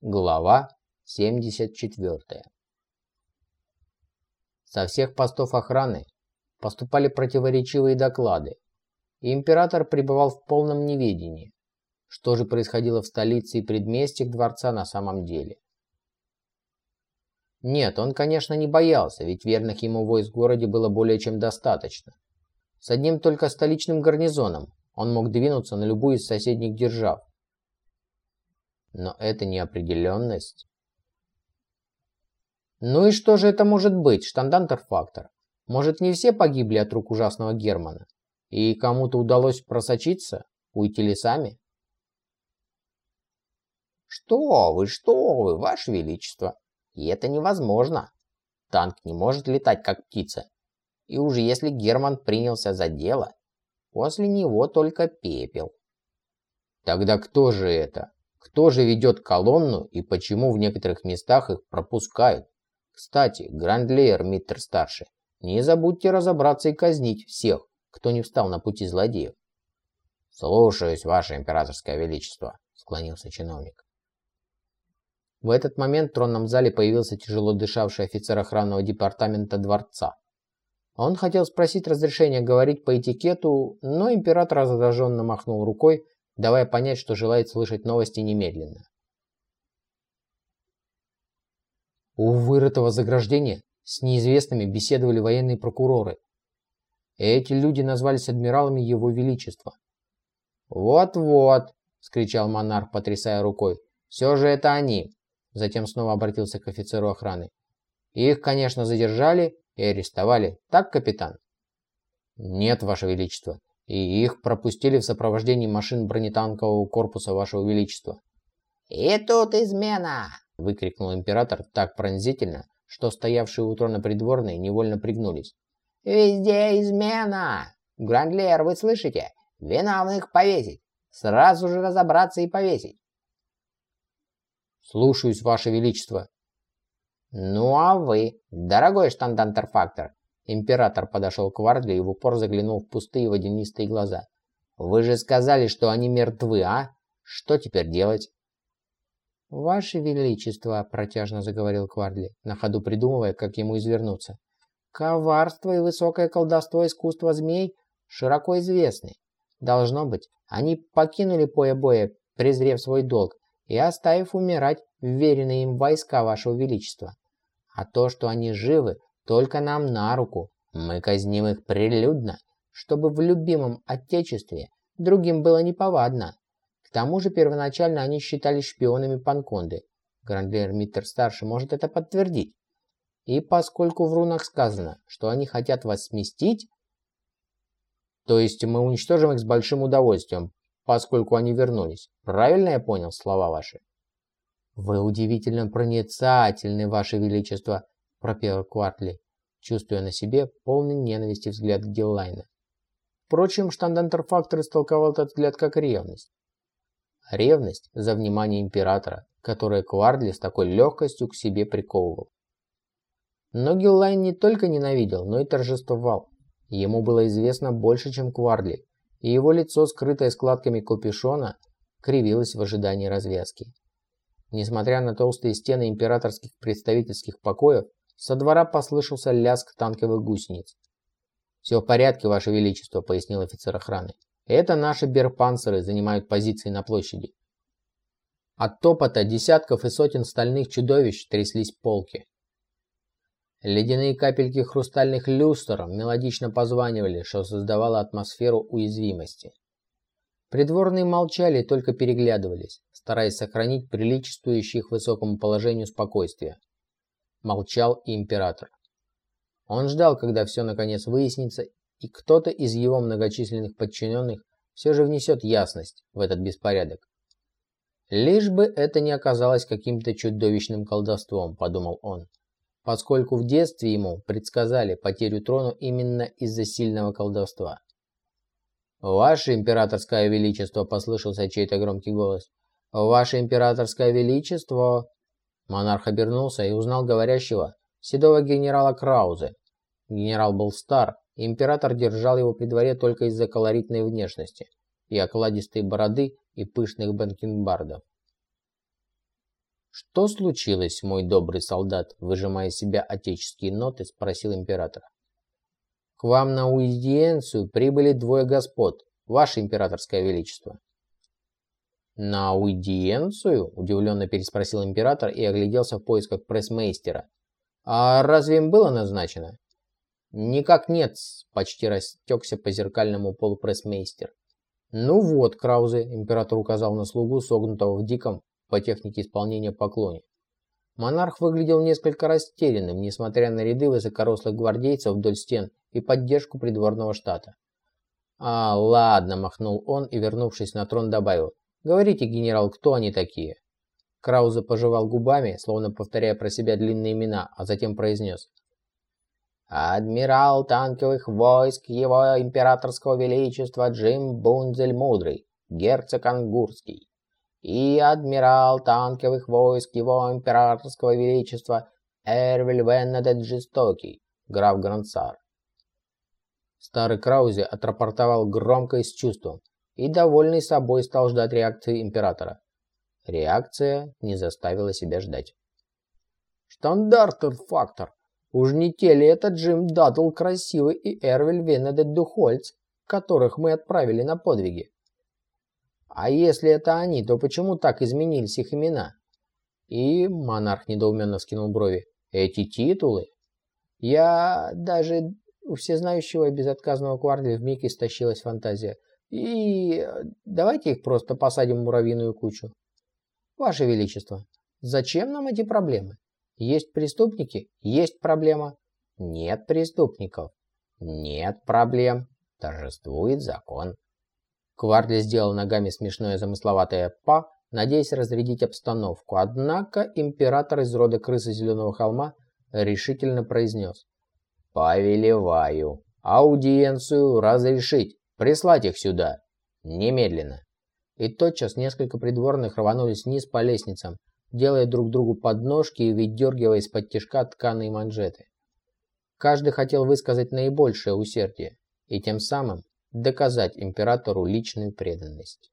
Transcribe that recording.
Глава 74. Со всех постов охраны поступали противоречивые доклады, и император пребывал в полном неведении, что же происходило в столице и предместьях дворца на самом деле. Нет, он, конечно, не боялся, ведь верных ему войск в городе было более чем достаточно. С одним только столичным гарнизоном он мог двинуться на любую из соседних держав, но это неопределенность. Ну и что же это может быть, штандантер-фактор? Может, не все погибли от рук ужасного Германа? И кому-то удалось просочиться? Уйти лесами? Что вы, что вы, ваше величество? И это невозможно. Танк не может летать, как птица. И уже если Герман принялся за дело, после него только пепел. Тогда кто же это? Кто же ведет колонну и почему в некоторых местах их пропускают? Кстати, Грандлеер, Миттер-старший, не забудьте разобраться и казнить всех, кто не встал на пути злодеев. «Слушаюсь, Ваше Императорское Величество», — склонился чиновник. В этот момент в тронном зале появился тяжело дышавший офицер охранного департамента дворца. Он хотел спросить разрешения говорить по этикету, но император раздраженно махнул рукой, давая понять, что желает слышать новости немедленно. У вырытого заграждения с неизвестными беседовали военные прокуроры. Эти люди назвались адмиралами Его Величества. «Вот-вот!» — скричал монарх, потрясая рукой. «Все же это они!» Затем снова обратился к офицеру охраны. «Их, конечно, задержали и арестовали. Так, капитан?» «Нет, Ваше Величество и их пропустили в сопровождении машин бронетанкового корпуса Вашего Величества. «И тут измена!» – выкрикнул император так пронзительно, что стоявшие у трона придворные невольно пригнулись. «Везде измена! Грандлер, вы слышите? Виновных повесить! Сразу же разобраться и повесить!» «Слушаюсь, Ваше Величество!» «Ну а вы, дорогой штандантерфактор, Император подошел к Вардли и в упор заглянул в пустые водянистые глаза. «Вы же сказали, что они мертвы, а? Что теперь делать?» «Ваше Величество», — протяжно заговорил Квардли, на ходу придумывая, как ему извернуться. «Коварство и высокое колдовство искусства змей широко известны. Должно быть, они покинули поле боя, презрев свой долг, и оставив умирать вверенные им войска Вашего Величества. А то, что они живы, только нам на руку. Мы казним их прилюдно, чтобы в любимом отечестве другим было неповадно. К тому же первоначально они считались шпионами Панконды. Грандлер Миттер-старший может это подтвердить. И поскольку в рунах сказано, что они хотят вас сместить, то есть мы уничтожим их с большим удовольствием, поскольку они вернулись. Правильно я понял слова ваши? Вы удивительно проницательны, ваше величество, пропел Квартли, чувствуя на себе полный ненависти взгляд Гиллайна. Впрочем, штандантерфактор истолковал этот взгляд как ревность. Ревность за внимание императора, которое Квардли с такой легкостью к себе приковывал. Но Гиллайн не только ненавидел, но и торжествовал. Ему было известно больше, чем Квардли, и его лицо, скрытое складками капюшона, кривилось в ожидании развязки. Несмотря на толстые стены императорских представительских покоев, со двора послышался лязг танковых гусениц. «Все в порядке, Ваше Величество», — пояснил офицер охраны. «Это наши берпанцеры занимают позиции на площади». От топота десятков и сотен стальных чудовищ тряслись полки. Ледяные капельки хрустальных люстр мелодично позванивали, что создавало атмосферу уязвимости. Придворные молчали только переглядывались, стараясь сохранить приличествующее их высокому положению спокойствие. Молчал и император. Он ждал, когда все наконец выяснится, и кто-то из его многочисленных подчиненных все же внесет ясность в этот беспорядок. «Лишь бы это не оказалось каким-то чудовищным колдовством», – подумал он, поскольку в детстве ему предсказали потерю трону именно из-за сильного колдовства. «Ваше императорское величество!» – послышался чей-то громкий голос. «Ваше императорское величество!» Монарх обернулся и узнал говорящего, седого генерала Краузе. Генерал был стар, император держал его при дворе только из-за колоритной внешности и окладистой бороды и пышных бенкенбардов. «Что случилось, мой добрый солдат?» Выжимая из себя отеческие ноты, спросил император. «К вам на уидиенцию прибыли двое господ, ваше императорское величество». «На аудиенцию?» – удивленно переспросил император и огляделся в поисках пресс-мейстера. «А разве им было назначено?» «Никак нет», – почти растекся по зеркальному полу пресс-мейстер. «Ну вот, Краузе», – император указал на слугу, согнутого в диком по технике исполнения поклоне. Монарх выглядел несколько растерянным, несмотря на ряды высокорослых гвардейцев вдоль стен и поддержку придворного штата. «А, ладно», – махнул он и, вернувшись на трон, добавил. «Говорите, генерал, кто они такие?» Краузе пожевал губами, словно повторяя про себя длинные имена, а затем произнес. «Адмирал танковых войск его императорского величества Джим Бунзель Мудрый, герцог Ангурский и адмирал танковых войск его императорского величества Эрвель Веннедет Жестокий, граф Грансар. Старый Краузе отрапортовал громко и с чувством, и довольный собой стал ждать реакции императора. Реакция не заставила себя ждать. «Штандартер-фактор! Уж не те ли это Джим Даттл Красивый и Эрвель Венедет Духольц, которых мы отправили на подвиги?» А если это они, то почему так изменились их имена? И монарх недоуменно вскинул брови. Эти титулы? Я даже у всезнающего и безотказного Кварли вмиг истощилась фантазия. И давайте их просто посадим в муравьиную кучу. Ваше Величество, зачем нам эти проблемы? Есть преступники? Есть проблема. Нет преступников? Нет проблем. Торжествует закон. Кварли сделал ногами смешное замысловатое «па», надеясь разрядить обстановку. Однако император из рода крысы Зеленого холма решительно произнес. «Повелеваю. Аудиенцию разрешить. Прислать их сюда. Немедленно». И тотчас несколько придворных рванулись вниз по лестницам, делая друг другу подножки и выдергивая из-под тяжка тканые манжеты. Каждый хотел высказать наибольшее усердие, и тем самым доказать императору личную преданность.